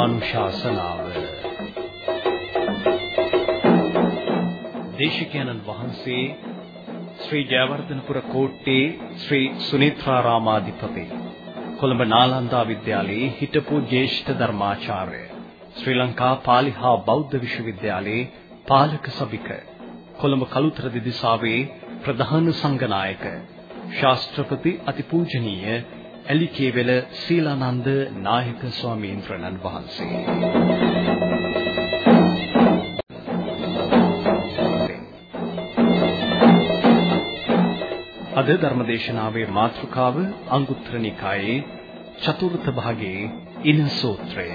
ධර්මානුශාසනාව දේශිකානන් වහන්සේ ශ්‍රී ජයවර්ධනපුර කෝට්ටේ ශ්‍රී සුනිත්‍රාරාමාධිපති කොළඹ නාලන්දා විද්‍යාලයේ හිටපු ජ්‍යෙෂ්ඨ ධර්මාචාර්ය ශ්‍රී ලංකා පාලි හා බෞද්ධ විශ්වවිද්‍යාලයේ පාලක සභික කොළඹ කලුතර දිදිසාවේ ප්‍රධාන සංඝනායක ශාස්ත්‍රපති අතිපූජනීය ඇලිකේවල සීලානන්ද නායක ස්වාමීන් වහන්සේ. අද ධර්මදේශනාවේ මාතෘකාව අංගුත්තර නිකායේ චතුර්ථ භාගයේ ඉන සූත්‍රය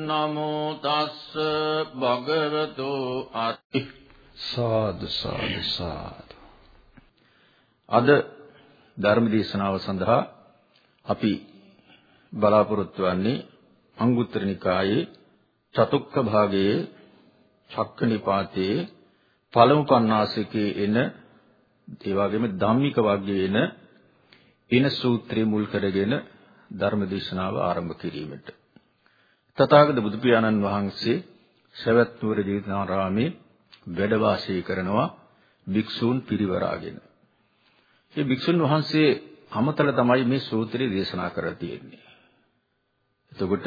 නමෝ තස්ස භගවතු අති සාදු සාදු සාදු අද ධර්ම දේශනාව සඳහා අපි බලාපොරොත්තු වෙන්නේ අංගුත්තර නිකායේ චතුක්ක භාගයේ චක්ක නිපාතයේ පළමු පණ්ණාසිකේ එන ඒ වගේම ධම්මික වර්ගයේ එන ඉන සූත්‍රය මුල් කරගෙන ධර්ම දේශනාව ආරම්භ කිරීමට තථාගත බුදු පියාණන් වහන්සේ සවැත් නුවර ජේතවනාරාමේ වැඩ වාසය කරනවා භික්ෂූන් පිරිවරාගෙන. මේ භික්ෂුන් වහන්සේ අමතල තමයි මේ සූත්‍රය දේශනා කරලා තියෙන්නේ. එතකොට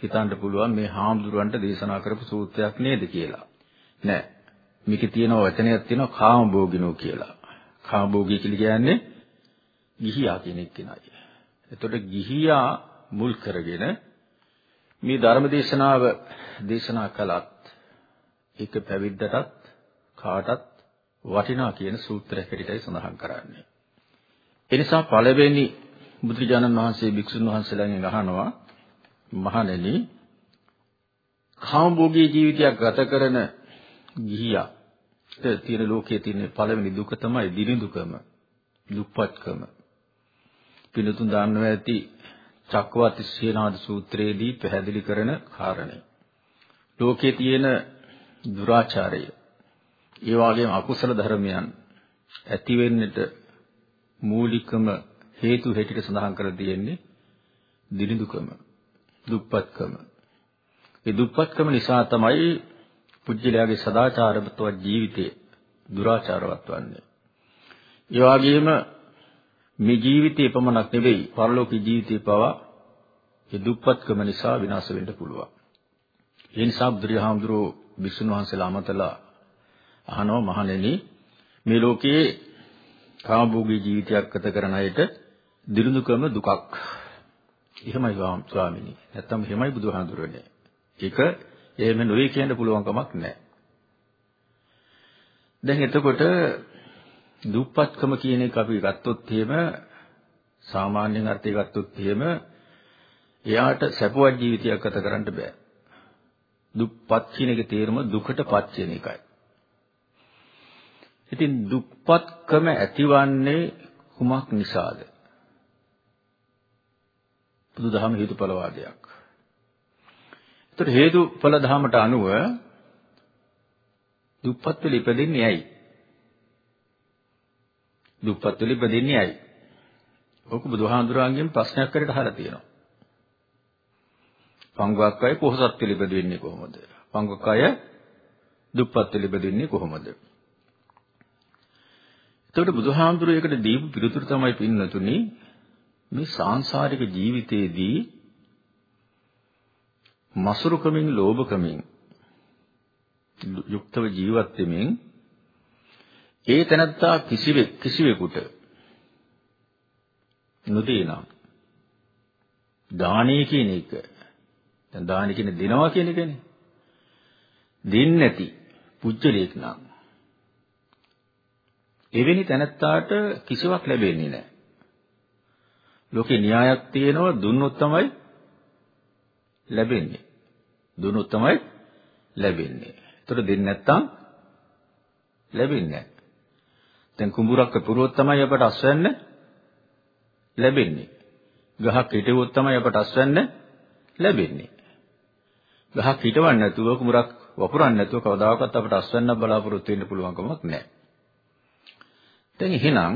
හිතන්න පුළුවන් මේ හාමුදුරුවන්ට දේශනා කරපු සූත්‍රයක් නේද කියලා. නෑ. මේකේ තියෙන වචනයක් තියෙනවා කාමභෝගිනෝ කියලා. කාමභෝගී කියලා කියන්නේ ගිහියා කෙනෙක් කෙනයි. එතකොට ගිහියා මුල් කරගෙන මේ ධර්ම දේශනාව දේශනා කළත් ඒක පැවිද්දටත් කාටත් වටිනා කියන සූත්‍රයක් හැටියටයි සඳහන් කරන්නේ. ඒ නිසා පළවෙනි බුදුරජාණන් වහන්සේ භික්ෂුන් වහන්සේලාගෙන් අහනවා මහණෙනි කාමභෝගී ජීවිතයක් ගත කරන ගිහියා තියෙන ලෝකයේ තියෙන පළවෙනි දුක තමයි දිනිදුකම දුප්පත්කම. පිළිතුන් දාන්නවා ඇති චක්කවර්ති සීනාද සූත්‍රයේදී පැහැදිලි කරන කාරණේ. ලෝකයේ තියෙන දුරාචාරය ඒ වගේම අකුසල ධර්මයන් ඇති වෙන්නට මූලිකම හේතු හැටියට සඳහන් කරලා තියෙන්නේ දිනිදුකම දුප්පත්කම. ඒ දුප්පත්කම නිසා තමයි පුජ්‍යලයාගේ සදාචාරවත් ජීවිතේ දුරාචාරවත් වන්නේ. ඒ වගේම මේ ජීවිතේ පමණක් නෙවෙයි පරලෝකීය ජීවිතේ පවා ඒ දුප්පත්කම නිසා විනාශ වෙන්න පුළුවන්. ඒ නිසා බුදුරජාහාමුදුරුවෝ විසුණු වහන්සේලා අමතලා අහනවා මහණෙනි මේ ලෝකයේ කාමභෝගී ජීවිතයක් ගත කරන අයට දිනුදුකම දුකක්. එහෙමයි ස්වාමීනි. නැත්තම් එහෙමයි බුදුහාඳුරන්නේ. ඒක එහෙම නොවේ කියන්න පුළුවන් කමක් නැහැ. දැන් එතකොට දුප්පත්කම කියන එක අපි ගත්තොත් එහෙම සාමාන්‍යයෙන් අර්ථය ගත්තොත් එහෙම එයාට සැපවත් ජීවිතයක් ගත කරන්න බෑ. දුප්පත් කියන එකේ තේරුම දුකටපත් කියන එකයි. ඉතින් දුප්පත්කම ඇතිවන්නේ කුමක් නිසාද? බුදුදහම හේතුඵල වාදයක්. ඒතර හේතුඵල ධහමට අනුව දුප්පත් වෙල ඉපදෙන්නේ ඇයි? දුප්පත් වෙල ඉපදෙන්නේ ඇයි? ඔක බුදුහාඳුරාගෙන් ප්‍රශ්නයක් කරලා අහලා තියෙනවා. පංගුවක් අය පොහොසත් වෙල ඉපදෙන්නේ කොහොමද? පංගුවක් අය දුප්පත් වෙල ඉපදෙන්නේ කොහොමද? එතකොට බුදුහාමුදුරුවෝ ඒකට දීපු පිළිතුරු තමයි පින්නතුනි මේ සාංශාරික ජීවිතයේදී මසුරුකමින් ලෝභකමින් යුක්තව ජීවත් වෙමින් ඒ තැනත්තා කිසිවෙක් කිසිවෙකුට නොදේනම්. දානීය කියන එක. දැන් දානීය කියන්නේ දෙනවා කියන එකනේ. දෙන්නේ නැති පුජ්‍යලයක් නම්. එවැනි තැනත්තාට කිසිවක් ලැබෙන්නේ නැහැ. ලෝකේ න්‍යායක් තියෙනවා දුන්නොත් තමයි ලැබෙන්නේ. දුන්නොත් තමයි ලැබෙන්නේ. ඒතර දෙන්නේ නැත්තම් ලැබෙන්නේ නැහැ. දැන් කුඹුරක් පුරුවොත් තමයි අපට අස්වැන්න ලැබෙන්නේ. ගහක් හිටවුවොත් තමයි අපට අස්වැන්න ලැබෙන්නේ. ගහක් හිටවන්නේ නැතුව කුඹුරක් වපුරන්නේ නැතුව කවදාකවත් අපට අස්වැන්නක් බලාපොරොත්තු වෙන්න පුළුවන් කමක් නැහැ. දැන් එහෙනම්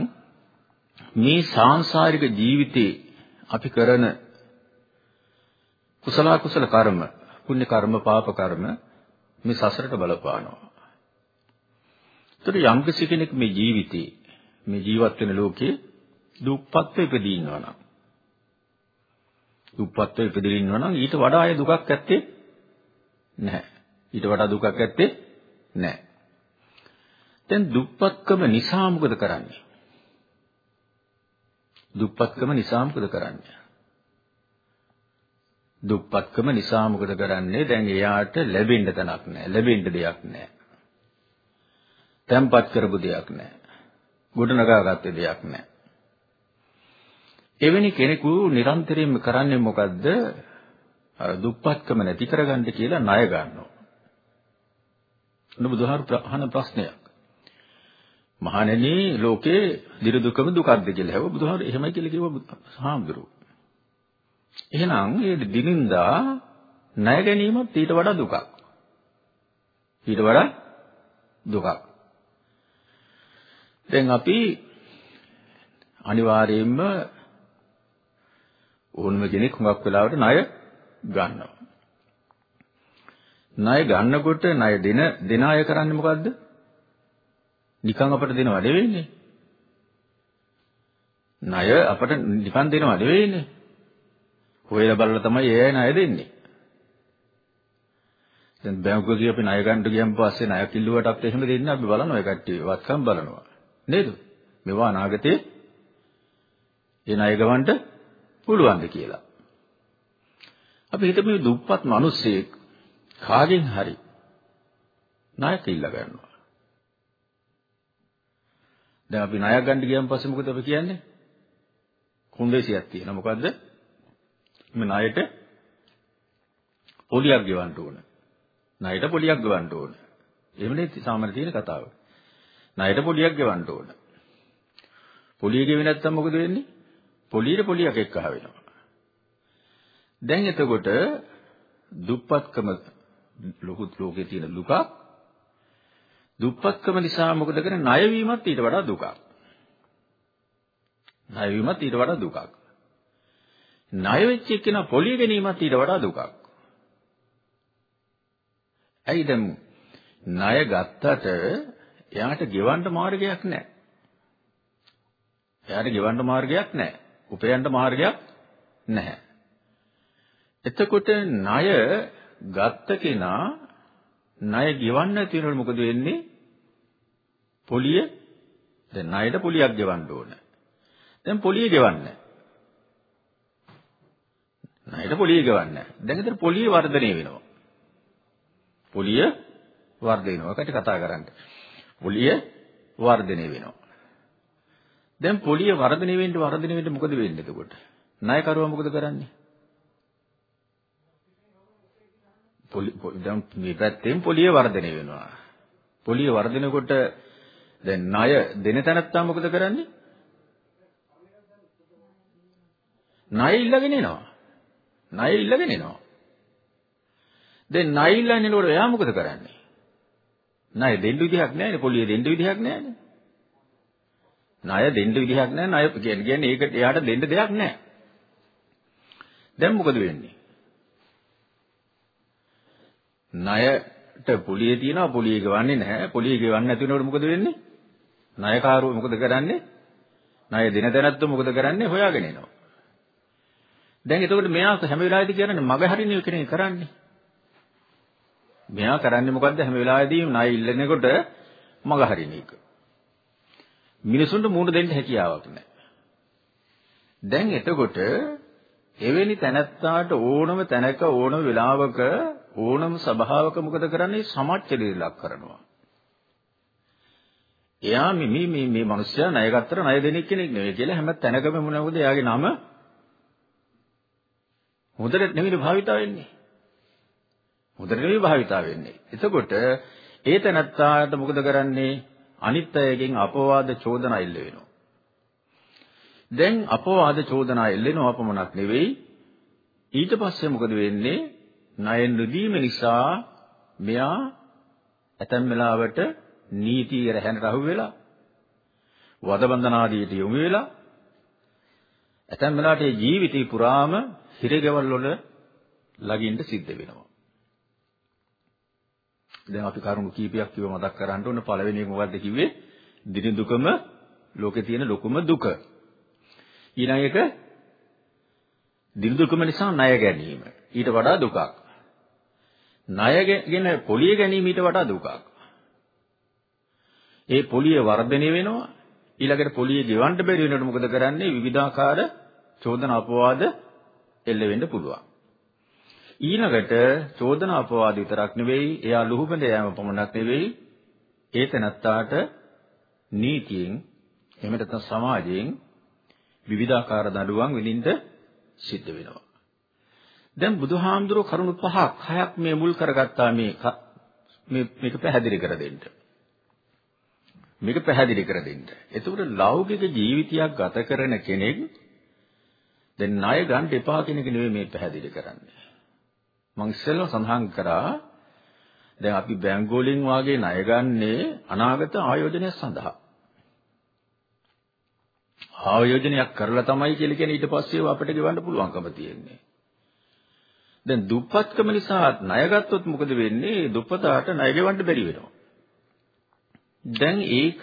මේ සාංශාරික ජීවිතේ අපි කරන කුසල කුසල කර්ම, පුණ්‍ය කර්ම, පාප කර්ම මේ සසරට බලපානවා. ඒතර යම් කෙනෙක් මේ ජීවිතේ මේ ජීවත් වෙන ලෝකේ දුප්පත්ව ඉපදී ඉන්නවා නම් දුප්පත්ව ඉපදී ඉන්නවා නම් ඊට වඩා ආය දුකක් ඇත්තේ නැහැ. ඊට වඩා දුකක් ඇත්තේ නැහැ. දැන් දුප්පත්කම නිසා මොකද කරන්නේ? දුප්පත්කම නිසා මොකද කරන්නේ? දුප්පත්කම නිසා මොකද කරන්නේ? දැන් එයාට ලැබෙන්න තැනක් නැහැ. ලැබෙන්න දෙයක් නැහැ. තැම්පත් කරපු දෙයක් නැහැ. ගොඩනගාගත්තේ දෙයක් නැහැ. එවැනි කෙනෙකු නිරන්තරයෙන්ම කරන්නේ මොකද්ද? අර දුප්පත්කම නැති කරගන්න කියලා ණය ගන්නවා. බුදුහාරු අහන ප්‍රශ්නයක්. මහණෙනි ලෝකේ දිරු දුකම දුකක්ද කියලා හැව බුදුහාරු එහෙමයි කියලා කිව්වා හාමුදුරුවෝ. එහෙනම් මේ දිනින්දා ණය ගැනීමත් ඊට වඩා දුකක්. ඊට වඩා දුකක්. දැන් අපි අනිවාර්යයෙන්ම ඕනම කෙනෙක් හුඟක් වෙලාවට ණය ගන්නවා. ණය ගන්නකොට ණය දෙන දෙන අය කරන්නේ මොකද්ද? නිකන් අපට දෙනව නෙවෙයිනේ. ණය අපට නිකන් දෙනව නෙවෙයිනේ. හොයලා බලලා තමයි ඒ අය ණය දෙන්නේ. දැන් බැංකුවකදී අපි ණය ගන්න ගියන් පස්සේ ණය කිල්ලුවටත් එහෙම දෙන්නේ අපි බලනවා ඒ කට්ටිය වත්කම් බලනවා. නේද? මේවා අනාගතේ ඒ ණය ගවන්න පුළුවන්ද කියලා. අපි හිතමු දුප්පත් මිනිස්සෙක් කාගෙන් හරි ණයක් ඉල්ල ගන්නවා. දැන් අපි ණයක් ගන්න ගියන් පස්සේ මොකද අපි කියන්නේ? කුණ්ඩේසියක් තියෙනවා. මොකද්ද? මේ ණයට පොලියක් ගෙවන්න ඕන. ණයට පොලියක් ගෙවන්න ඕන. එහෙමනේ සාමාන්‍ය තියෙන කතාව. ණයට පොලියක් ගෙවන්න ඕන. පොලිය ගෙවෙ නැත්නම් මොකද වෙන්නේ? පොලියට පොලියක් එක්කහ වෙනවා. දැන් එතකොට දුප්පත්කම ලොකු ලෝකේ තියෙන දුක දුප්පත්කම නිසා මොකද කරන්නේ? ණය වීමත් ඊට වඩා දුකක්. ණය වීමත් ඊට වඩා දුකක්. ණය වෙච්ච එක්කෙනා පොලිය ගැනීමත් ඊට වඩා දුකක්. ඇයි දැන් ණය ගත්තට එයාට ගෙවන්න මාර්ගයක් නැහැ. එයාට ගෙවන්න මාර්ගයක් නැහැ. උපයන්න මාර්ගයක් නැහැ. එතකොට ණය ගත්ත කෙනා ණය ගෙවන්න තියෙනකොට මොකද වෙන්නේ? පොලිය දැන් ණයට පොලියක් ගෙවන්න ඕන. දැන් පොලිය ගෙවන්නේ ණයට පොලිය ගෙවන්නේ දැන් ඒතර පොලිය වර්ධනය වෙනවා. පොලිය වර්ධනය වෙනවා. කට කතා කරන්නේ. පොලිය වර්ධනය වෙනවා. දැන් පොලිය වර්ධනය වෙන්න වර්ධනය වෙන්න මොකද වෙන්නේ එතකොට? ණයකරුවා මොකද කරන්නේ? පොලි දැන් මේ පැත්තෙන් පොලිය වර්ධනය වෙනවා. පොලිය වර්ධනකොට දැන් ණය දෙන තැනත්තා මොකද කරන්නේ? ණය ඉල්ලගෙන එනවා. ණය ඉල්ලගෙන එනවා. දැන් ණය ඉල්ලගෙන එනකොට එයා මොකද කරන්නේ? ණය දෙන්න විදිහක් නැහැනේ පොලිය දෙන්න විදිහක් නැහැනේ. ණය දෙන්න විදිහක් නැහැ ණය කියන්නේ ඒකට එයාට දෙන්න දෙයක් නැහැ. දැන් මොකද වෙන්නේ? ණයට පොලිය තියෙනවා පොලිය ගෙවන්නේ නැහැ. පොලිය ගෙවන්නේ නැති වෙනකොට මොකද වෙන්නේ? ණයකාරෝ මොකද කරන්නේ? ණය දෙන තැනත්තු මොකද කරන්නේ? හොයාගෙන එනවා. දැන් එතකොට මෙයා හැම වෙලාවෙදී කියන්නේ මග හරිනේ කෙනෙක් කරන්නේ. මෙයා කරන්නේ මොකද්ද හැම වෙලාවෙදීම ණය ඉල්ලනකොට මග හරින එක. මිනිසුන්ට මූණ දෙන්න හැකියාවක් නැහැ. දැන් එතකොට එවැනි තැනැත්තාට ඕනම තැනක ඕනම වෙලාවක ඕනම සභාවක මොකද කරන්නේ සමච්චලී ලක් කරනවා. එයා මේ මේ මේ මිනිස්සයා ණය ගත්තට ණය දෙනෙක් කෙනෙක් නෙවෙයි කියලා හැම තැනකම මොනවද එයාගේ නම හොඳට නෙවෙයි භාවිතා වෙන්නේ. හොඳට නෙවෙයි භාවිතා වෙන්නේ. එතකොට ඒ තැනත්තාට මොකද කරන්නේ? අනිත් අයගෙන් අපවාද චෝදනා එල්ල වෙනවා. දැන් අපවාද චෝදනා එල්ලෙනවා පමණක් නෙවෙයි ඊට පස්සේ මොකද වෙන්නේ? ණය නොදීම නිසා මෙයා ඇතැම් වෙලාවට නීතිය රැහැනට අහු වෙලා වද බන්ධනාදීට යොමු වෙලා ඇතැම් වෙලාවට මේ ජීවිතේ පුරාම හිරගෙවල් වල ළඟින්ද සිද්ධ වෙනවා. දැන් අපි කරුණු කීපයක් කිව්ව මතක් කරගන්න ඕන පළවෙනි එක මොකද්ද කිව්වේ? දින දුකම ලෝකේ තියෙන ලොකුම දුක. ඊළඟ එක දින දුකම නිසා ණය ගැනීම. ඊට වඩා දුකක්. ණයගෙන පොලිය ගැනීම ඊට වඩා දුකක්. ඒ පොලිය වර්ධනය වෙනවා. ඊළඟට පොලිය ගෙවන්න බැරි වෙනකොට මොකද කරන්නේ? විවිධාකාර චෝදන අපවාද එල්ල වෙන්න පුළුවන්. ඊළඟට චෝදන අපවාද විතරක් නෙවෙයි, එයා ලුහුබඳ යෑම පමණක් නෙවෙයි, ඒ තැනත්තාට නීතියෙන් එහෙම නැත්නම් සමාජයෙන් විවිධාකාර දඬුවම් විඳින්න සිද්ධ වෙනවා. දැන් බුදුහාමුදුරුවෝ කරුණු පහක් හයක් මේ මුල් කරගත්තා මේ මේ මේක පැහැදිලි කර දෙන්න. මේක පැහැදිලි කර දෙන්න. එතකොට ලෞකික ජීවිතයක් ගත කරන කෙනෙක් දැන් ණය ගන්න එපා කියන එක නෙවෙයි මේ පැහැදිලි කරන්නේ. මම ඉස්සෙල්ලා සඳහන් කරා දැන් අපි බැංකුවලින් වාගේ ණය ගන්නේ අනාගත ආයෝජනය සඳහා. ආයෝජනයක් කරලා තමයි කියලා කියන්නේ ඊට පස්සේ අපිට ගෙවන්න පුළුවන්කම තියෙන්නේ. දැන් දුප්පත්කම නිසා ණය ගත්තොත් මොකද වෙන්නේ? දුප්පතාට ණය ගෙවන්න බැරි වෙනවා. දැන් ඒක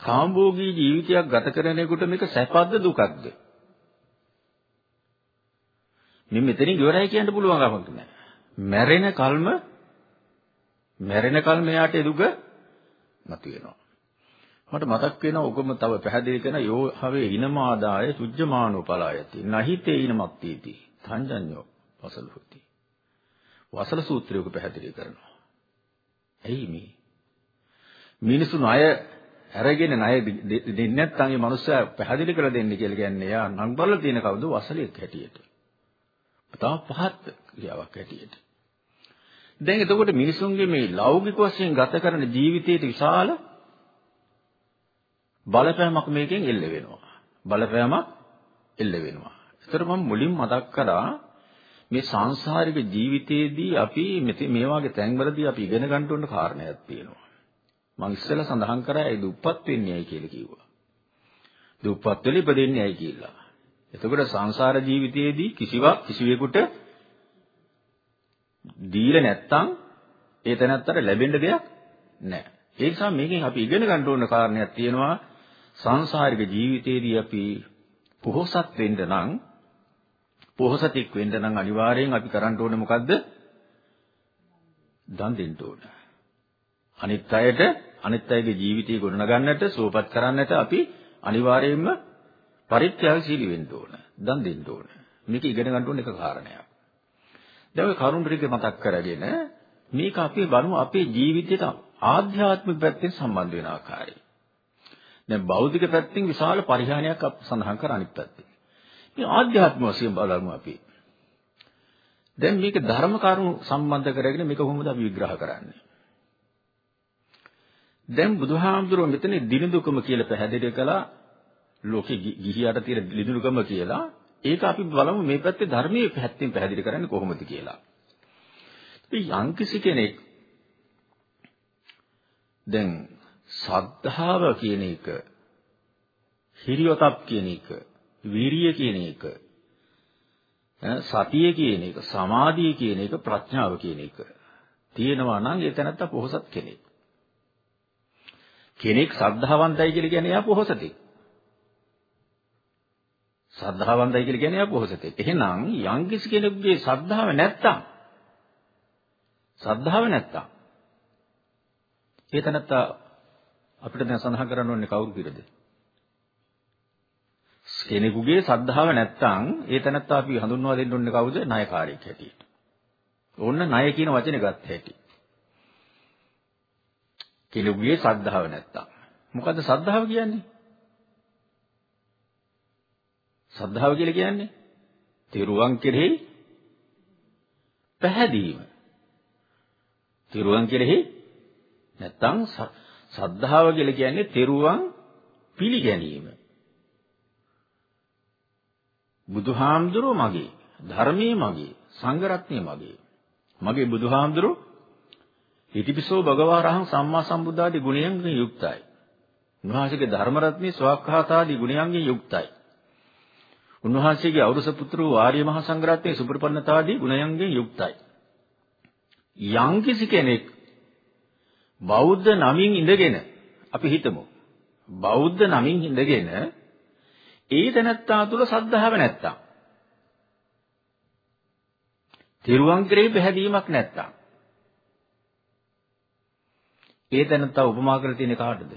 කාම්භෝගී ජීවිතයක් ගත කරනකොට මේක සැපද දුකක්ද? මේ මෙතනින් ඉවරයි කියන්න පුළුවන් කමක් නැහැ. මැරෙන කල්ම මැරෙන කල්ම එයාට දුක මතුවෙනවා. මට මතක් වෙනවා ඔකම තව පැහැදිලි කරන යෝ හවේ හිනමාදාය සුජ්ජමානෝ පලායති. නහිතේ හිනමත්තීති. තංජඤ්ඤෝ වසල හොති. වසල සූත්‍රයක පැහැදිලි කරනවා. ඇයි මේ? මිනිසු ණය අරගෙන ණය දෙන්නේ නැත්නම් මේ මනුස්සයා පැහැදිලි කරලා දෙන්න කියලා කියන්නේ යා නම් බලලා තියෙන කවුද වසලෙක් හැටියට. තව පහත් ක්‍රියාවක් හැටියට. දැන් එතකොට මිනිසුන්ගේ මේ ලෞකික වශයෙන් ගත කරන ජීවිතයේ විශාල බලපෑමක් මේකෙන් එල්ල වෙනවා. බලපෑමක් එල්ල වෙනවා. ඒතර මම මුලින් මතක් කරා මේ සංසාරික ජීවිතයේදී අපි මේ වගේ තැන්වලදී අපි ඉගෙන ගන්න ඕන කාරණයක් තියෙනවා. මම ඉස්සෙල්ලා සඳහන් කරා ඒ දුප්පත් වෙන්නේ ඇයි කියලා කිව්වා. දුප්පත් වෙලා ඉපදෙන්නේ ඇයි කියලා. එතකොට සංසාර ජීවිතයේදී කිසිවක් කිසිවෙකුට දීලා නැත්තම් ඒ තැනත්තට ලැබෙන්න දෙයක් නැහැ. ඒ නිසා මේකෙන් අපි ඉගෙන ගන්න ඕන කාරණයක් තියෙනවා සංසාරික ජීවිතයේදී අපි පොහොසත් වෙන්න නම් පොහොසතෙක් වෙන්න නම් අනිවාර්යෙන් අපි කරන්න ඕනේ මොකද්ද? දන් දෙන්න ඕන. අනිත් අයට අනිත් අයගේ ජීවිතය ගොඩනගන්නට සුවපත් කරන්නට අපි අනිවාර්යයෙන්ම පරිත්‍යාගශීලී වෙන්න ඕන. දන් දෙන්න ඕන. මේක ඉගෙන ගන්න ඕන එක කාරණයක්. දැන් ඔය කරුණ ටික මතක් කරගෙන මේක අපේ බලමු අපේ ජීවිතයට ආධ්‍යාත්මික පැත්තෙන් සම්බන්ධ වෙන ආකාරය. දැන් භෞතික පැත්තෙන් විශාල පරිහානියක් අප සඳහන් කර අනිත් පැත්තේ. මේ ආධ්‍යාත්ම වශයෙන් බලමු අපි. දැන් මේක ධර්ම කරුණු සම්බන්ධ කරගෙන මේක කොහොමද අපි විග්‍රහ කරන්නේ? දැන් බුදුහාමුදුරුවෝ මෙතන දිනදුකම කියලා පැහැදිලි කළා ලෝකෙ ගිහියට තියෙන දිනදුකම කියලා. ඒක අපි බලමු මේ පැත්තේ ධර්මයේ පැත්තෙන් පැහැදිලි කරන්නේ කොහොමද කියලා. ඉතින් යම්කිසි කෙනෙක් දැන් සද්ධාව කියන එක හිරියොතප් කියන එක වීරිය කියන එක සතිය කියන එක සමාධිය කියන එක ප්‍රඥාව කියන එක තියෙනවා නම් ඒ තැනත්ත පොහසත් කෙනෙක්. කෙනෙක් සද්ධාවන්තයි කියලා කියන්නේ එයා පොහසතෙක්. සද්ධාවන්තයි කියලා කියන්නේ එයා පොහසතෙක්. එහෙනම් යම්කිසි කෙනෙකුගේ සද්ධාව නැත්තම් සද්ධාව නැත්තම් ඒ තැනත්තා අපිට දැන් සඳහන් කරන්න ඕනේ කවුරු පිළිද? කෙනෙකුගේ සද්ධාව නැත්තම් ඒ තැනත්තා අපි හඳුන්වා දෙන්න ඕනේ කවුද? ණයකාරයෙක් හැටියට. ඕන්න ණය කියන වචනේ ගත්ත හැටි. කෙනෙකුගේ සද්ධාව නැත්තම්. මොකද්ද සද්ධාව කියන්නේ? සද්ධාව කියලා කියන්නේ තිරුවන් කෙරෙහි පැහැදීම. තිරුවන් කෙරෙහි නැත්තම් සද්ධාව කියලා කියන්නේ තෙරුවන් පිළිගැනීම. බුදුහාමුදුරුවෝ මගේ, ධර්මයේ මගේ, සංඝරත්නය මගේ. මගේ බුදුහාමුදුරුවෝ ඉතිපිසෝ භගවාරහං සම්මා සම්බුද්ධාදී ගුණයන්ගෙන් යුක්තයි. උන්වහන්සේගේ ධර්ම රත්නේ ස්වකහාතාදී ගුණයන්ගෙන් යුක්තයි. උන්වහන්සේගේ අවුරුස පුත්‍ර වූ ආර්ය මහා සංඝරත්නයේ සුපරිපන්නතාදී ගුණයන්ගෙන් යුක්තයි. යම්කිසි කෙනෙක් බෞද්ධ නමින් ඉඳගෙන අපි හිතමු බෞද්ධ නමින් ඉඳගෙන ඒ තැනත්තා තුල සද්ධාව නැත්තම් තිරුවන් කෙරෙහි පැහැදීමක් නැත්තම් ඒ තැනත්තා උපමා කරලා තියෙන්නේ කාටද?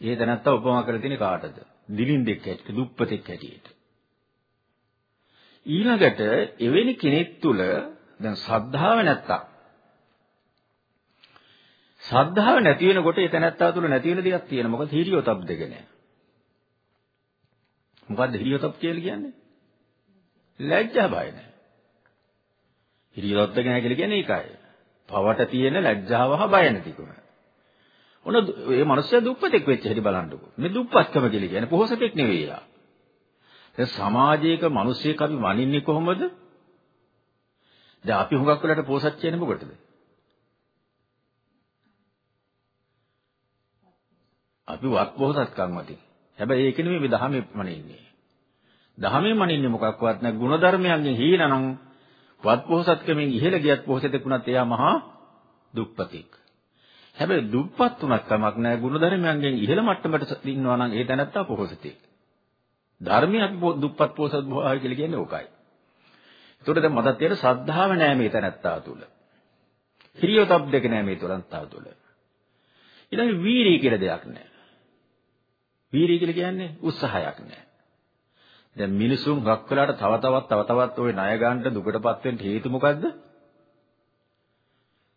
ඒ තැනත්තා උපමා කරලා තියෙන්නේ කාටද? දිලින්දෙක් හැටියට, දුප්පතෙක් හැටියට. ඊළඟට එවැනි කෙනෙක් තුල දැන් ශ්‍රද්ධාව නැත්තම් ශ්‍රද්ධාව නැති වෙනකොට ඒ තැනත්තා තුල නැති වෙන දෙයක් තියෙනවා. මොකද හිරියොතප් දෙක නෑ. මොකද්ද හිරියොතප් කියලා කියන්නේ? ලැජ්ජා බය නෑ. හිරියොතප් දෙක නෑ කියලා කියන්නේ ඒකයි. පවට තියෙන ලැජ්ජාව හා බය නැතිකම. ඔන්න මේ මිනිස්සයා දුප්පතෙක් වෙච්ච හැටි බලන්නකෝ. මේ දුප්පත්කම කියලා කියන්නේ පොහොසතෙක් නෙවෙයි යා. දැන් සමාජයක මිනිස්සෙක් අපි වනින්නේ කොහොමද? දැන් අපි හුඟක් වෙලාට පොහොසත් කියන්නේ මොකටද? අපි වත් පොහොසත්කම් මතින්. හැබැයි ඒක නෙමෙයි මේ දහමේ මනින්නේ. දහමේ මනින්නේ මොකක්වත් නැ ගුණධර්මයන්ගෙන් හීනනම් වත් පොහොසත්කමෙන් ඉහළ ගියත් පොහොසතෙක් වුණත් එයා මහා දුප්පතෙක්. හැබැයි දුප්පත් උනත් කමක් නැහැ ගුණධර්මයන්ගෙන් ඉහළ මට්ටමට ඉන්නවා නම් ඒ තැනත්තා පොහොසතෙක්. ධර්මයේ අපි දුප්පත් පොහොසත් භාවය කියලා කියන්නේ ඕකයි. ඒතකොට දැන් මතක් තියෙන ශ්‍රද්ධාව නැහැ මේ තැනත්තා තුල. හිරියොතප් දෙක නැහැ මේ තැනත්තා තුල. ඊළඟ වීරිය කියලා දෙයක් නැහැ. වීරිය කියලා කියන්නේ උත්සාහයක් නැහැ. දැන් මිනිසුන් හක් වෙලාට තව තවත් තව තවත් ওই ණය ගන්න දුකටපත් වෙන්න හේතු මොකද්ද?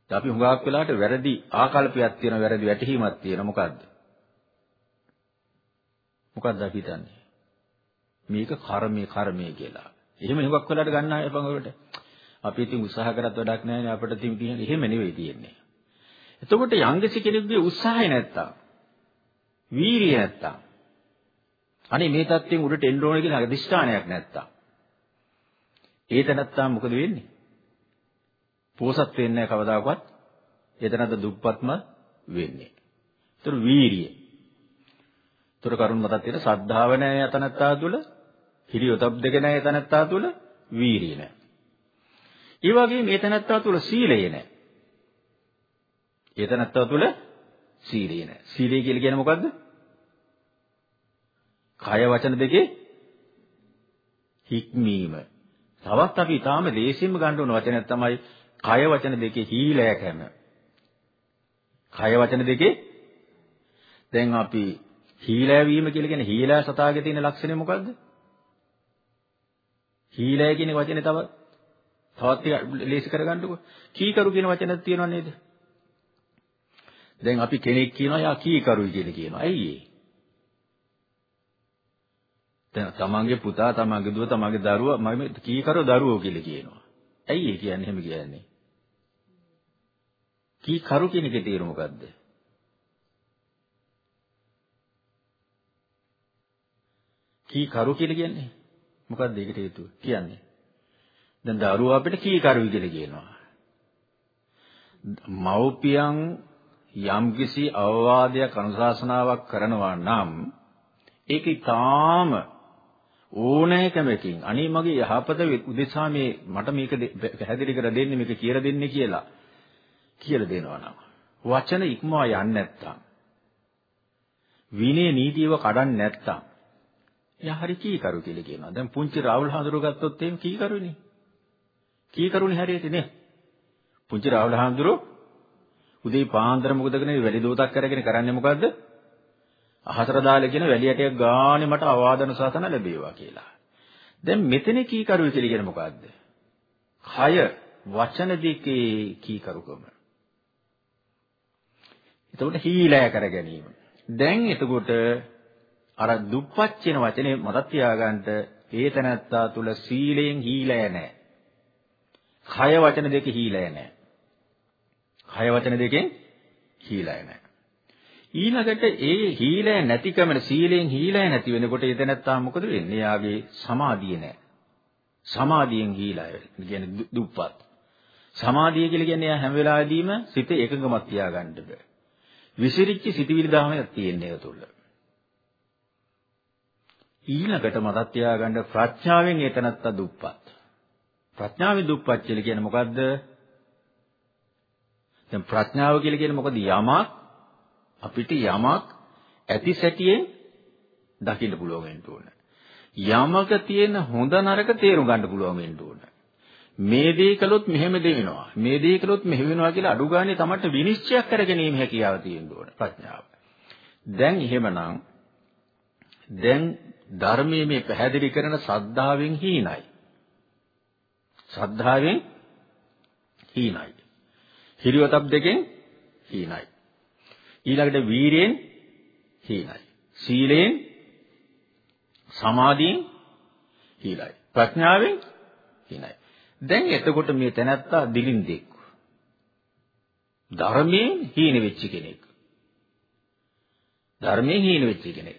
දැන් අපි හුඟක් වෙලාට වැරදි ආකල්පයක් තියෙන වැරදි වැටහීමක් තියෙන මොකද්ද? මොකද්ද අපි හිතන්නේ? මේක කර්මයේ කර්මයේ කියලා. එහෙම හුඟක් වෙලාට ගන්න අය පංගවලට. අපි ඉතින් උත්සාහ කරත් වැඩක් නැහැ නේ අපිට තියෙන්නේ. එහෙම නෙවෙයි තියෙන්නේ. එතකොට යංගසි කෙනෙකුගේ උත්සාහය නැත්තම් වීරිය නැත්තම් අනේ මේ தත්ත්වයෙන් උඩට එන්න ඕනේ කියලා අදිෂ්ඨානයක් නැත්තම් ඒත නැත්තම් මොකද වෙන්නේ? පෝසත් වෙන්නේ නැහැ කවදාකවත්. එතනද දුප්පත්ම වෙන්නේ. ඒතර වීරිය. ඒතර කරුණ මතක් තියෙන ශ්‍රද්ධාව නැහැ යතනත්තා තුල, හිරියොතප් දෙක නැහැ යතනත්තා තුල, වීරිය නැහැ. ඒ වගේම මේ තනත්තා තුල සීලය නැහැ. ඒ තනත්තා තුල සීලය නැහැ. සීලය කියලා කියන්නේ මොකද්ද? කය වචන දෙකේ හික්මීම. තවත් අපි ඊටාම දේශින්ම ගන්න ඕන වචනයක් තමයි කය වචන දෙකේ හීලයකම. කය වචන දෙකේ දැන් අපි හීලය වීම කියලා කියන්නේ හීලය සතාගේ තියෙන ලක්ෂණය මොකද්ද? හීලය කියන වචනේ තව තවත් ටික ලේසි කරගන්නකෝ. කීකරු කියන වචනයක් තියෙනව නේද? දැන් අපි කෙනෙක් කියනවා යා කීකරුයි කියලා කියනවා. ඇයි ඒ? දැන් තමන්ගේ පුතා, තමන්ගේ දුව, තමන්ගේ දරුවා මම කීකරු දරුවෝ කියලා කියනවා. ඇයි ඒ කියන්නේ එහෙම කියන්නේ? කීකරු කියන එකේ තේරුම මොකද්ද? කීකරු කියලා කියන්නේ මොකද්ද ඒකට හේතුව? කියන්නේ. දැන් දරුවා අපිට කීකරුයි කියලා කියනවා. මව්පියන් යම්කිසි අවවාදයක් අනුශාසනාවක් කරනවා නම් ඒක ඊටාම ඕනෑකමකින් අනේ මගේ යහපත උදෙසා මේ මට මේක පැහැදිලි කර දෙන්නේ මේක කියලා දෙන්නේ කියලා කියලා දෙනවා නම් වචන ඉක්මවා යන්නේ නැත්තම් විනය නීතියව කඩන්නේ නැත්තම් එයා හරි කීකරු කියලා කියනවා. දැන් පුංචි රාහුල් හඳුරු ගත්තොත් එහෙම කීකරුනේ. කීකරුනේ හරියට නේ. පුංචි රාහුල් හඳුරු උදේ පාන්දර මොකද කරන්නේ වැඩි දෝතක් කරගෙන කරන්නේ මොකද්ද? අහතර දාලා කියන වැලි ඇටයක් ගානේ මට අවාදන සාසන ලැබේවා කියලා. දැන් මෙතන කීකරුයි කියලා කියන්නේ මොකද්ද? කය වචන දෙකේ කීකරුකම. එතකොට හීලය කර ගැනීම. දැන් එතකොට අර දුප්පත් කියන වචනේ මතක් තියාගන්න ඒ තැනත්තා තුල සීලයෙන් හීලය නැහැ. කය වචන දෙකේ හීලය නැහැ. කය වචන දෙකෙන් හීලය නැහැ. ඊළඟට ඒ හීලය නැතිකමන සීලෙන් හීලය නැති වෙනකොට ඒ තැනත්තා මොකද වෙන්නේ? යාගේ සමාධිය නැහැ. සමාධියෙන් හීලය කියන්නේ දුප්පත්. සමාධිය කියලා කියන්නේ හැම වෙලාවෙදීම සිත එකඟමත් තියාගන්න බෑ. විසිරිච්ච සිටිවිලි දහමක් තියෙන්නේ ඒ තුළ. ඊළඟට මතක් තියාගන්න ප්‍රඥාවෙන් එතනත්ත දුප්පත්. ප්‍රඥාවෙන් දුප්පත් කියලා කියන්නේ මොකද්ද? දැන් ප්‍රඥාව කියලා කියන්නේ මොකද යමක් අපිට යමක් ඇති සැටියෙන් දකින්න පුළුවන් වෙන්න ඕන. යමක තියෙන හොඳ නරක තේරුම් ගන්න පුළුවන් වෙන්න ඕන. මේ දේ කළොත් මෙහෙම දෙවෙනවා. මේ දේ කළොත් මෙහෙම වෙනවා කියලා අඩු ගානේ තමට විනිශ්චයක් කරගැනීම හැකියාව තියෙන්න ඕන ප්‍රඥාව. දැන් එහෙමනම් දැන් ධර්මයේ මේ පැහැදිලි කරන සද්ධාවෙන් හීනයි. ශ්‍රද්ධාවෙන් හීනයි. හිරියොතප් දෙකෙන් හීනයි. ඊළඟට වීරියෙන් හීනයි. සීලයෙන් සමාධියෙන් හීනයි. ප්‍රඥාවෙන් හීනයි. දැන් එතකොට මේ තැනැත්තා දිලින්දෙක්. ධර්මයෙන් හීන වෙච්ච කෙනෙක්. ධර්මයෙන් හීන වෙච්ච කෙනෙක්.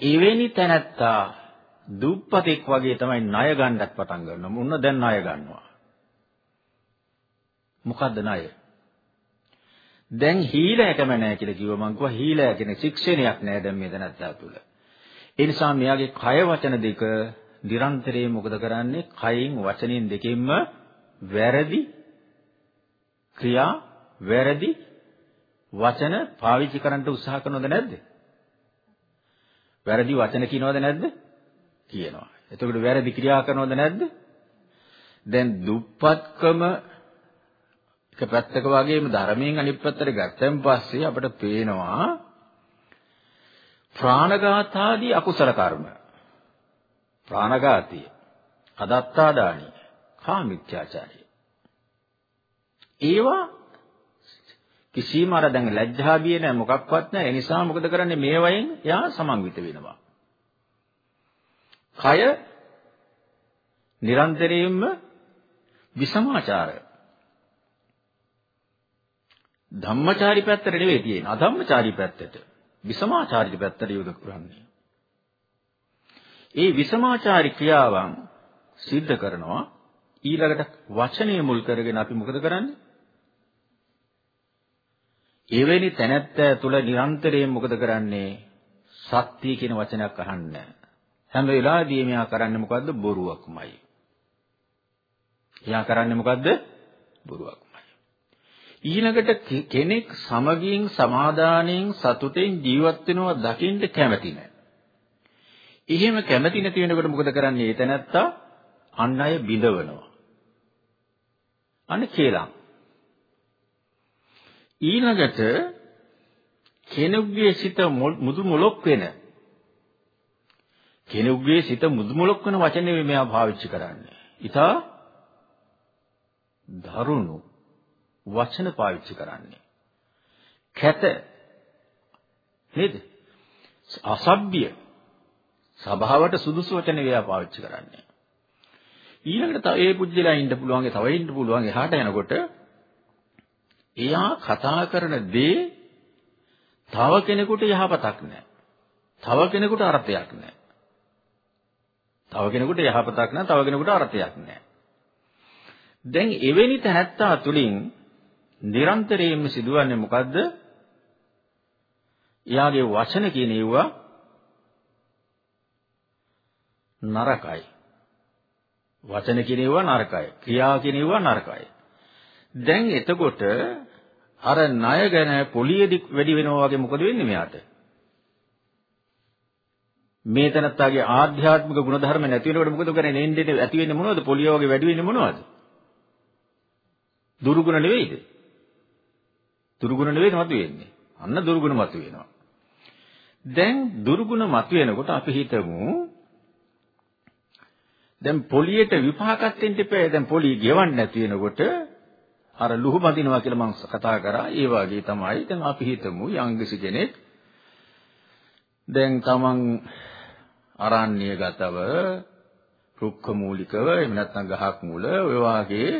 එවැනි තැනැත්තා දුප්පතෙක් වගේ තමයි ණය ගන්නත් පටන් ගන්නවා. මුන්න දැන් ණය ගන්නවා. මොකද්ද ණය? දැන් හීලයකම නැහැ කියලා කිව්ව මං කිව්වා හීලය කියන ශික්ෂණයක් නැහැ දැන් මේ තැනත්තා තුළ. ඒ නිසා මෙයාගේ කය වචන දෙක නිරන්තරයෙන් මොකද කරන්නේ? කයින් වචනෙන් දෙකෙන්ම වැරදි ක්‍රියා වැරදි වචන පාවිච්චි කරන්න උත්සාහ කරනවද නැද්ද? වැරදි වචන කියනවද නැද්ද? කියනවා. එතකොට වැරදි ක්‍රියා කරනවද නැද්ද? දැන් දුප්පත්කම එක පැත්තක වගේම ධර්මයෙන් අනිත් පැත්තට ගත්තන් පස්සේ අපිට පේනවා ප්‍රාණඝාතාදී අකුසල කර්ම. ප්‍රාණඝාතිය අදත්තාදානිය කාමිත්‍යාචාරය ඒවා කිසිම අර දැන් ලැජ්ජා බිය නැහැ මොකක්වත් නැහැ ඒ නිසා මොකද කරන්නේ? මේ වයින් යා සමන්විත වෙනවා. කය නිරන්තරයෙන්ම විසමාචාරය. ධම්මචාරි පැත්තට නෙවෙයි තියෙන්නේ. අධම්මචාරි පැත්තට. විසමාචාරි පැත්තට යොද කරන්නේ. ඒ විසමාචාරි ක්‍රියාවන් සිද්ධ කරනවා ඊළඟට වචනේ මුල් කරගෙන අපි මොකද කරන්නේ? එවැනි තැනැත්තා තුළ නිරන්තරයෙන් මොකද කරන්නේ? සත්‍ය කියන වචනයක් අහන්නේ හැම වෙලාවෙදී මෙයා කරන්නේ මොකද්ද? බොරුවක්මයි. එයා කරන්නේ මොකද්ද? බොරුවක්. ඊළඟට කෙනෙක් සමගියෙන් සමාදානයෙන් සතුටෙන් ජීවත් වෙනවා දකින්න කැමති නැහැ. එහෙම කැමති නැති වෙනකොට මොකද කරන්නේ? ඒ තැනත්තා අන් අය බිඳවනවා. අනේ කියලා. ඊළඟට කෙනෙකුගේ සිත මුදු මොලොක් වෙන කෙනෙකුගේ සිත මුදු මොලොක් වෙන වචනේ මෙයා පාවිච්චි කරන්නේ. ඊට දරුණු වචන පාවිච්චි කරන්නේ. කැත නේද? අසභ්‍ය සභාවට සුදුසු වචන වේවා පාවිච්චි කරන්නේ. ඊළඟට තව ඒ පුජ්‍යලා ඉන්න පුළුවන්, තව ඉන්න පුළුවන් එහාට යනකොට එයා කතා කරන දේ තව කෙනෙකුට යහපතක් නැහැ. තව කෙනෙකුට අර්ථයක් නැහැ. තව කෙනෙකුට යහපතක් නැහැ, තව කෙනෙකුට අර්ථයක් නැහැ. දැන් එවැනි තැනැත්තා තුලින් නිරන්තරයෙන්ම සිදුවන්නේ මොකද්ද? එයාගේ වචන කියන ඒවා නරකයි. වචන කියන ඒවා නරකයි. ක්‍රියා කියන ඒවා නරකයි. දැන් එතකොට අර ණය ගැන පොලියදි වැඩි වෙනවා වගේ මොකද වෙන්නේ මෙයාට? මේ තනත්තාගේ ආධ්‍යාත්මික ගුණධර්ම නැති වෙනකොට මොකද කරන්නේ? එන්නේ ඇති වෙන්නේ මොනවද? පොලිය වගේ වැඩි වෙන්නේ මොනවද? දුරුගුණ නෙවෙයිද? දුර්ගුණ නෙවෙයි මතුවෙන්නේ. අන්න දුර්ගුණ මතුවෙනවා. දැන් දුර්ගුණ මතුවෙනකොට අපි හිතමු දැන් පොලියට විපාකත් දෙන්න එපා. දැන් පොලිය ගෙවන්න නැති වෙනකොට අර ලුහු බඳිනවා කියලා මම කතා කරා. ඒ වගේ තමයි. දැන් අපි හිතමු යංගසි කෙනෙක් දැන් තමන් අරණ්‍යගතව රුක්ක මූලිකව එහෙම නැත්නම් ගහක් මුල ඔය වාගේ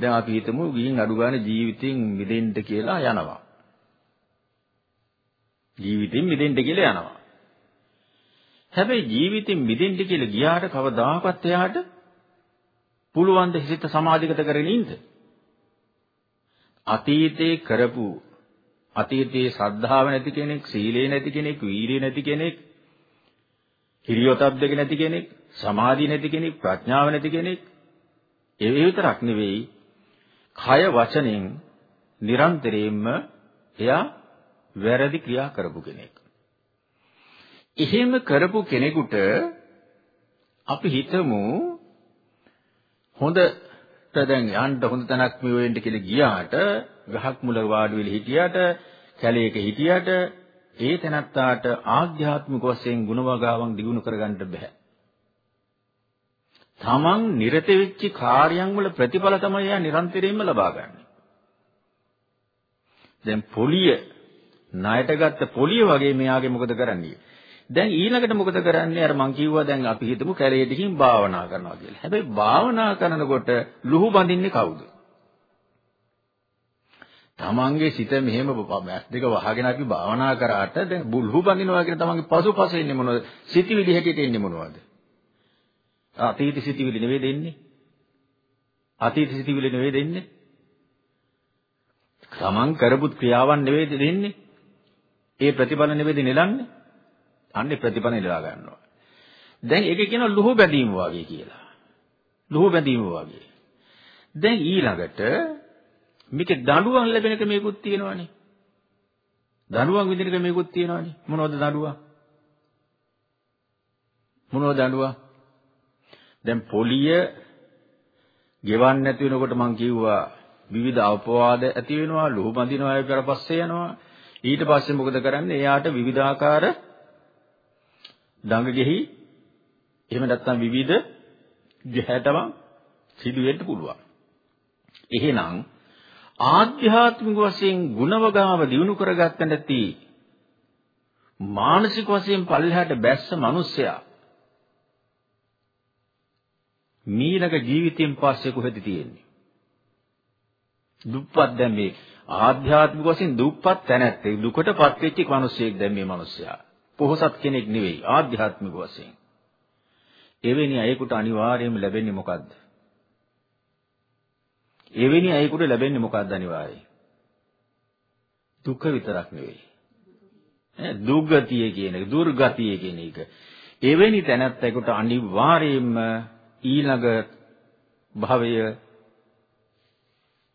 දැන් අපි හිතමු ගිහින් අඩු ගන්න ජීවිතෙන් මිදෙන්න කියලා යනවා. ජීවිතෙන් මිදෙන්න කියලා යනවා. හැබැයි ජීවිතෙන් මිදෙන්න කියලා ගියාට කවදාකවත් එයාට පුළුවන් ද හිත සමාධිගත කරගෙන ඉන්න? අතීතේ කරපු අතීතයේ ශ්‍රද්ධාව නැති කෙනෙක්, සීලේ නැති කෙනෙක්, වීරිය නැති කෙනෙක්, හිරියොතක් දෙක නැති කෙනෙක්, සමාධිය නැති කෙනෙක්, ප්‍රඥාව නැති කෙනෙක්. ඒ විතරක් නෙවෙයි, කය වචනෙන් නිරන්තරයෙන්ම එයා වැරදි ක්‍රියා කරපු කෙනෙක්. එහෙම කරපු කෙනෙකුට අපි හිතමු හොඳට දැන් යන්න හොඳ තැනක් මේ වෙන්න කියලා ගියාට ගහක් මුල වාඩි වෙලා හිටියට කැලේක හිටියට ඒ තැනත්තාට ආධ්‍යාත්මික වශයෙන් ගුණවගාවන් දිනු කරගන්න බෑ. තමන් නිරත වෙච්ච කාර්යයන් වල ප්‍රතිඵල තමයි එයා නිරන්තරයෙන්ම ලබා ගන්න. දැන් පොලිය ණයට ගත්ත පොලිය වගේ මෙයාගේ මොකද කරන්නේ? දැන් ඊළඟට මොකද කරන්නේ? අර මං කිව්වා දැන් අපි හිතමු කැලේට ගිහින් භාවනා කරනවා කියලා. හැබැයි භාවනා කරනකොට ලුහු බඳින්නේ කවුද? තමන්ගේ සිත මෙහෙම මැස් දෙක වහගෙන අපි භාවනා කරාට දැන් ලුහු බඳිනවා කියන තමන්ගේ පසුපස එන්නේ මොනවද? සිතිවිලි හැටියට එන්නේ මොනවද? අතීත සිතිවිලි නෙවෙයි දෙන්නේ. අතීත සිතිවිලි නෙවෙයි දෙන්නේ. තමන් කරපු ක්‍රියාවන් නෙවෙයි දෙන්නේ. ඒ ප්‍රතිඵල නෙවෙයි නෙලන්නේ. අන්නේ ප්‍රතිඵල නෙලා ගන්නවා. දැන් ඒකේ කියනවා ලුහු බැඳීම වගේ කියලා. ලුහු බැඳීම වගේ. දැන් ඊළඟට මේකේ දඬුවම් ලැබෙන ක්‍රමයකුත් තියෙනවානේ. දඬුවම් විඳින ක්‍රමයකුත් තියෙනවානේ. මොනවද දඬුවම්? මොනවද දඬුවම්? දැන් පොලිය ගෙවන්න නැති වෙනකොට මං කිව්වා විවිධ අපවාද ඇති වෙනවා, ලුහු බඳිනවා ඒ පස්සේ යනවා. ඊට පස්සේ මොකද කරන්නේ? එයාට විවිධාකාර දඟ ගෙහි එහෙම නැත්නම් විවිධ ගැහැටම සිදු වෙන්න පුළුවන්. එහෙනම් ආධ්‍යාත්මික වශයෙන් ಗುಣවගාව දිනු කරගත්ත නැති මානසික වශයෙන් පල්ලෙහාට බැස්ස මිනිසයා මීළඟ ජීවිතයෙන් පස්සේ කොහෙද තියෙන්නේ? දුප්පත් දැන් මේ ආධ්‍යාත්මික වශයෙන් දුප්පත් තැනැත්තෙක් දුකටපත් වෙච්ච මිනිසෙක් දැන් මේ මිනිසයා. පොහොසත් කෙනෙක් නෙවෙයි ආධ්‍යාත්මික වශයෙන්. එවැනි අයෙකුට අනිවාර්යයෙන්ම ලැබෙන්නේ මොකද්ද? එවැනි අයෙකුට ලැබෙන්නේ මොකද්ද අනිවාර්යයෙන්? දුක විතරක් නෙවෙයි. ඈ දුගතිය කියන එක, දුර්ගතිය කියන එක. එවැනි තැනැත්තෙකුට අනිවාර්යයෙන්ම ඊළඟ භවය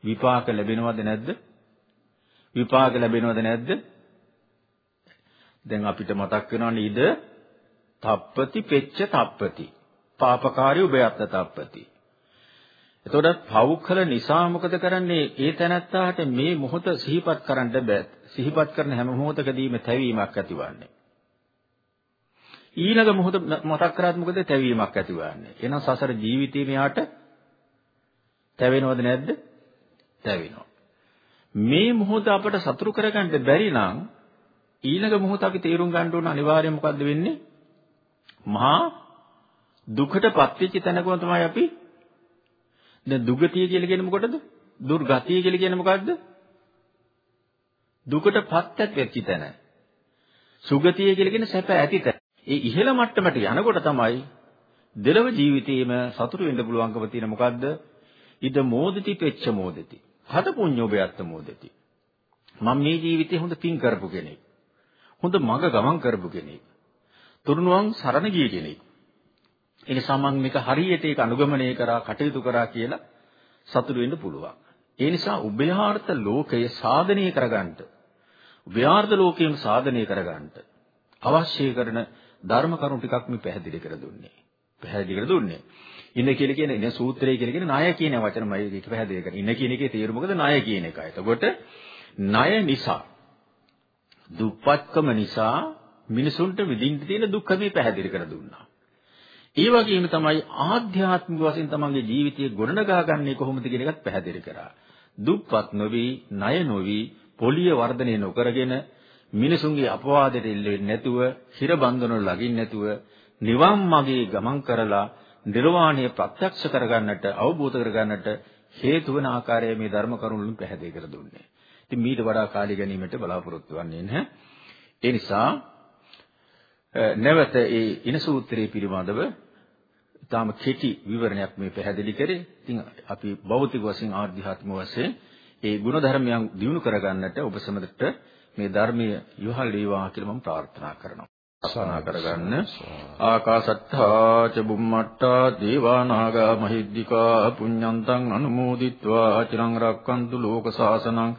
විපාක ලැබෙනවද නැද්ද? විපාක ලැබෙනවද නැද්ද? දැන් අපිට මතක් වෙනවනේ ඉද තප්පති පෙච්ච තප්පති. පාපකාරී උභයත්ත තප්පති. එතකොට පව් කළ නිසා මොකද කරන්නේ? ඒ තැනත්තාට මේ මොහොත සිහිපත් කරන්න බෑ. සිහිපත් කරන හැම මොහොතකදීම තැවීමක් ඇතිවන්නේ. ඊළඟ මොහොත මතක් කරාත් මොකද තැවීමක් ඇතිවන්නේ. එහෙනම් සසර ජීවිතේ මෙයාට තැවෙනවද නැද්ද? තැවෙනවා. මේ මොහොත අපට සතුරු කරගන්න බැරි නම් ඊළඟ මොහොත අපි තේරුම් ගන්න ඕන අනිවාර්යයෙන් මොකද්ද වෙන්නේ? මහා දුකටපත් වෙච්ච තැනකම තමයි අපි දැන් දුගතිය කියලා කියන්නේ මොකටද? දුර්ගතිය කියලා කියන්නේ මොකද්ද? දුකටපත් වෙච්ච තැන. සුගතිය කියලා කියන්නේ සැප ඇති තැන. ඒ ඉහළ මට්ටමට යනකොට තමයි දෙලව ජීවිතේම සතුටු වෙන්න පුළුවන්කම තියෙන මොකද්ද? ඉද මෝදති පෙච්ච මෝදති. හත පුඤ්ඤෝබයත්ත මෝදති. මම මේ ජීවිතේ හොඳ පින් කරපු කෙනෙක්. හොඳ මඟ ගමන් කරපු කෙනෙක්. තුරුණුවන් සරණ ගිය කෙනෙක්. ඒ නිසා මම මේක හරියට ඒක අනුගමනය කරා කටයුතු කරා කියලා සතුටු වෙන්න පුළුවන්. ඒ නිසා උභයාර්ථ ලෝකය සාධනය කරගන්න උභයාර්ථ ලෝකයෙන් සාධනය කරගන්න අවශ්‍ය කරන ධර්ම කරුණු ටිකක් මේ පැහැදිලි කර දුන්නේ. පැහැදිලි කර දුන්නේ. ඉන්න කියලා කියන්නේ ඉන්න සූත්‍රය කියලා කියන්නේ ණය කියන වචනමයි ඒක පැහැදිලි කරන්නේ. ඉන්න කියන එකේ තේරුම මොකද ණය කියන එකයි. එතකොට ණය නිසා දුප්පත්කම නිසා මිනිසුන්ට විඳින්න තියෙන දුක් මේ පැහැදිලි කර දුන්නා. ඒ වගේම තමයි ආධ්‍යාත්මික වශයෙන් තමන්ගේ ජීවිතය ගොඩනගා ගන්නේ කොහොමද කියන එකත් පැහැදිලි කරා. දුප්පත් නොවි, ණය නොවි, පොලිය වර්ධනය නොකරගෙන මිනිසුන්ගේ අපවාදයට එල්ල වෙන්නේ නැතුව, හිර බන්ධන ලගින් නැතුව නිවන් මාගේ ගමන් කරලා නිර්වාණය ප්‍රත්‍යක්ෂ කරගන්නට, අවබෝධ කරගන්නට හේතු වන ආකාරය මේ ධර්ම කරුණු වලින් පැහැදිලි කර දුන්නේ. ඉතින් මීට වඩා කාලය ගැනීමට බලාපොරොත්තු වෙන්නේ නැහැ. ඒ නිසා නැවත ඒ ඉන සූත්‍රයේ පිළිබඳව ඊටාම කෙටි විවරණයක් මේ පැහැදිලි කරේ. ඉතින් අපි භෞතික වශයෙන් ආධ්‍යාත්මික වශයෙන් ඒ ගුණ ධර්මයන් දිනු කරගන්නට ඔබ සමදට මේ ධර්මයේ යොහල් වේවා කියලා මම ප්‍රාර්ථනා කරනවා. අසනා කරගන්න. ආකාශත්තා ච බුම්මට්ටා දේවා නාග මහිද්దికා පුඤ්ඤන්තං අනුමෝදිත්වා චිරං රක්칸තු ලෝක සාසනං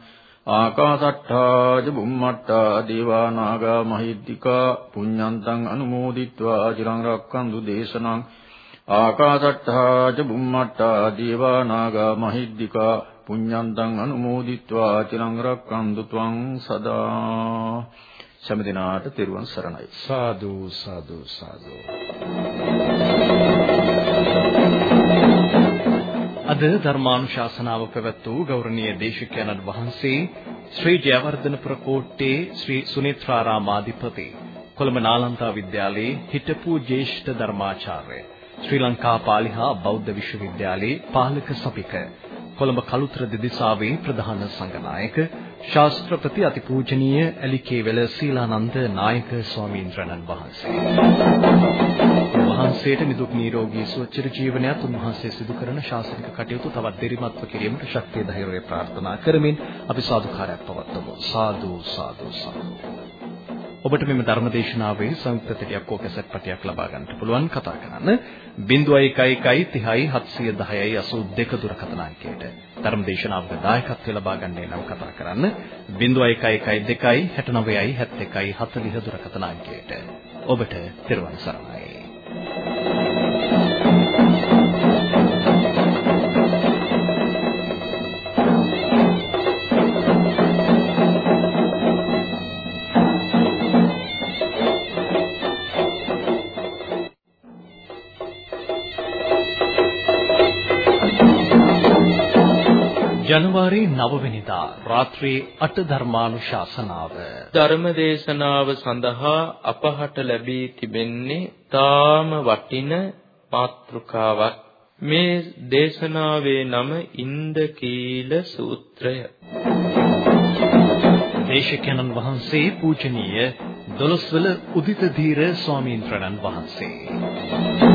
ආකාශට්ඨා ච බුම්මට්ටා දේවා නාග මහිද්దికා පුඤ්ඤන්තං අනුමෝදිත්වා චිරං රක්칸තු දේශනං ආකාශට්ඨා ච බුම්මට්ටා දේවා නාග මහිද්దికා පුඤ්ඤන්තං අනුමෝදිත්වා චිරං රක්칸තු ත්වං සදා සෑම දිනාට තෙරුවන් සරණයි. සාදු සාදු සාදු. අද ධර්මානුශාසනාව පැවැත් වූ ගෞරවනීය දේශකයන්න් වහන්සේ ශ්‍රී ජයවර්ධනපුර කෝට්ටේ ශ්‍රී සුනේත්‍රාරාමාධිපති කොළඹ නාලන්දා විද්‍යාලයේ හිටපු ජ්‍යෙෂ්ඨ ධර්මාචාර්ය ශ්‍රී ලංකා පාලිහා බෞද්ධ විශ්වවිද්‍යාලයේ පාලක සභික කොළඹ කළුතර දෙදිසාවේ ප්‍රධාන සංඝනායක ශාස්ත්‍රපති අතිපූජනීය ඇලිකේවල සීලානන්ද නායක ස්වාමීන් වහන්සේ. වහන්සේට නිදුක් නිරෝගී සුව චිර ජීවනයත් උන්වහන්සේ සිදු කරන ශාසනික කටයුතු තවත් දිරිමත්ව කිරීමට ශක්තිය ධෛර්යය ප්‍රාර්ථනා කරමින් අපි සාදුකාරයක් පවත්වමු. සාදු සාදු සාදු. ඔබට මෙම ධර්මදේශනාවේ සංයුක්ත තෙලියක් හෝ කැසට් පටයක් ලබා ගන්නට පුළුවන් කතා කරන්න. 0111 30 710යි 82 දුරකථන අංකයට ධර්මදේශනාවක දායකත්වය ලබා ගන්නේ නම් කතා කරන්න. 0111 2 69යි 71යි 40 දුරකථන අංකයට. ඔබට තෙරුවන් සරණයි. ජනවාරි 9 වෙනිදා රාත්‍රී 8 ධර්මානුශාසනාව. ධර්මදේශනාව සඳහා අපහට ලැබී තිබෙන්නේ තාම වටින මාතෘකාවක්. මේ දේශනාවේ නම ඉන්දකීල සූත්‍රය. දේශකයන්න් වහන්සේ පූජනීය දොළොස්වල උදිත ධීර ස්වාමීන් වහන්සේ